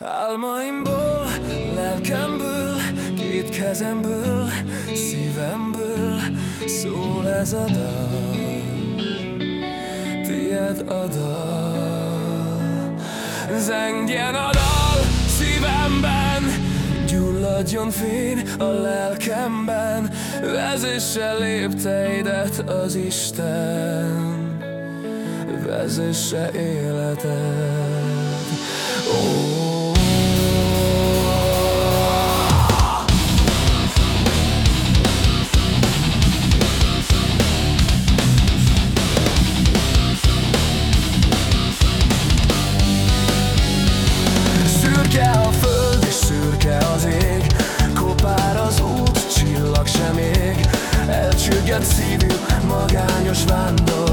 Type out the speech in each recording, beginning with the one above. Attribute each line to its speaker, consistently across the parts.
Speaker 1: Álmaimból, lelkemből, két kezemből, szívemből szól ez a dal, tiéd a dal. Zengjen a dal szívemben, gyulladjon fény a lelkemben, vezesse lépteidet az Isten, vezesse életed. Fájat szívű, magányos vándor.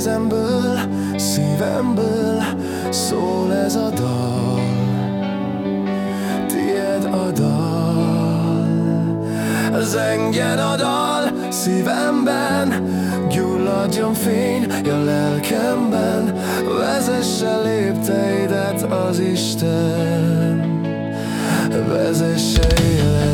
Speaker 1: kezemből, szívemből szól ez a dal, tied a dal. Zengjen a dal szívemben, gyulladjon fény a lelkemben, vezesse lépteidet az Isten, vezesse élet.